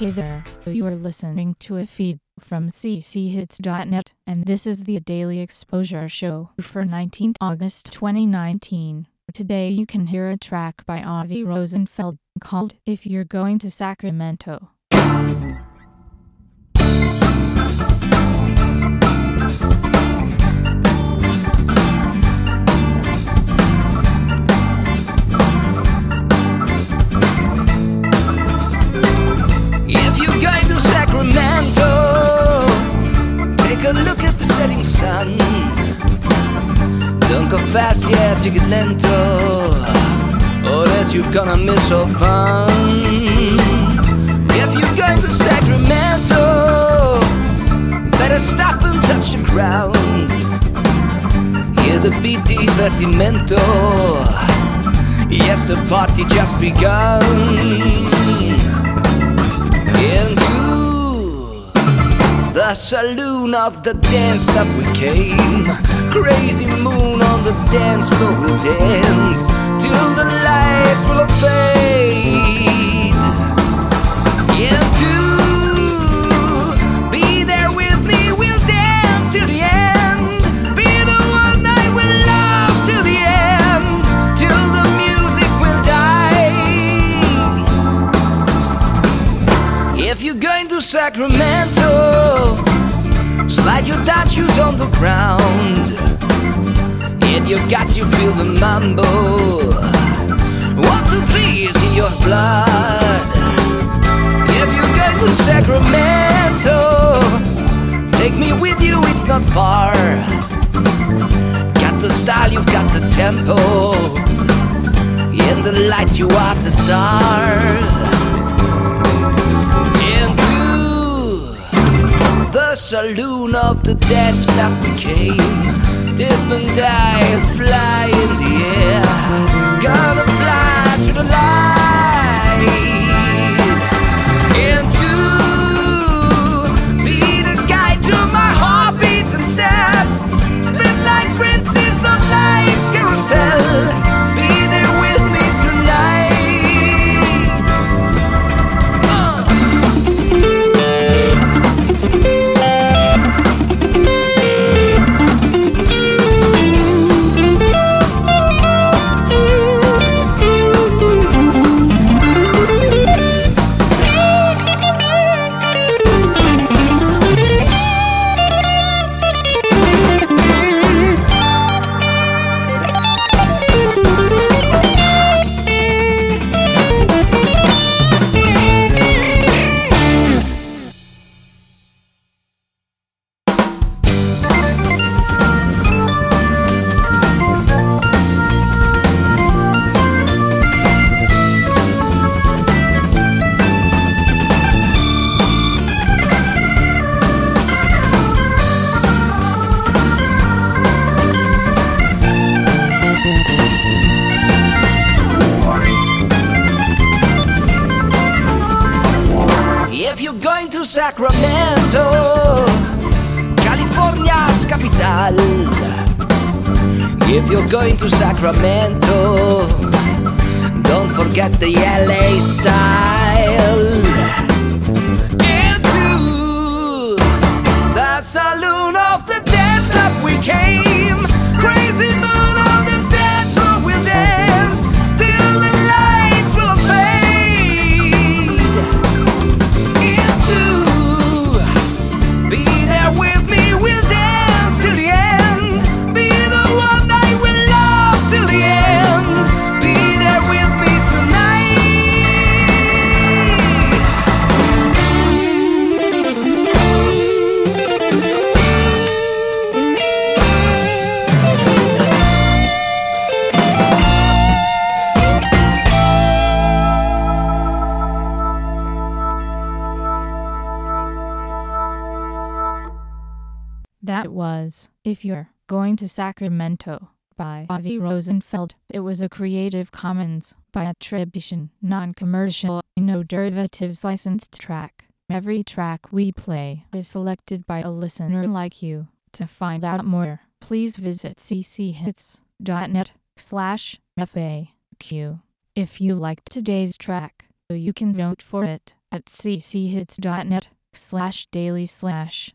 Hey there, you are listening to a feed from cchits.net, and this is the Daily Exposure Show for 19th August 2019. Today you can hear a track by Avi Rosenfeld called If You're Going to Sacramento. Fast, yeah, take get lento, or else you're gonna miss all fun. If you're going to Sacramento, better stop and touch the ground. Hear the beat divertimento. Yes, the party just begun into the saloon of the dance club we came. Crazy moon on the dance floor we'll dance till the lights will fade. Into be there with me, we'll dance till the end. Be the one I will love till the end, till the music will die. If you're going to Sacramento, slide your shoes on the ground. In your guts, you feel the two, three is in your blood. If you're going to Sacramento, take me with you, it's not far. Got the style, you've got the tempo. In the lights, you are the star into the saloon of the dance club we came. Dip and die, fly Sacramento, California's capital. If you're going to Sacramento, don't forget the LA style. That was If You're Going to Sacramento by Avi Rosenfeld. It was a Creative Commons by attribution, non-commercial, no derivatives licensed track. Every track we play is selected by a listener like you. To find out more, please visit cchits.net slash FAQ. If you liked today's track, you can vote for it at cchits.net slash daily slash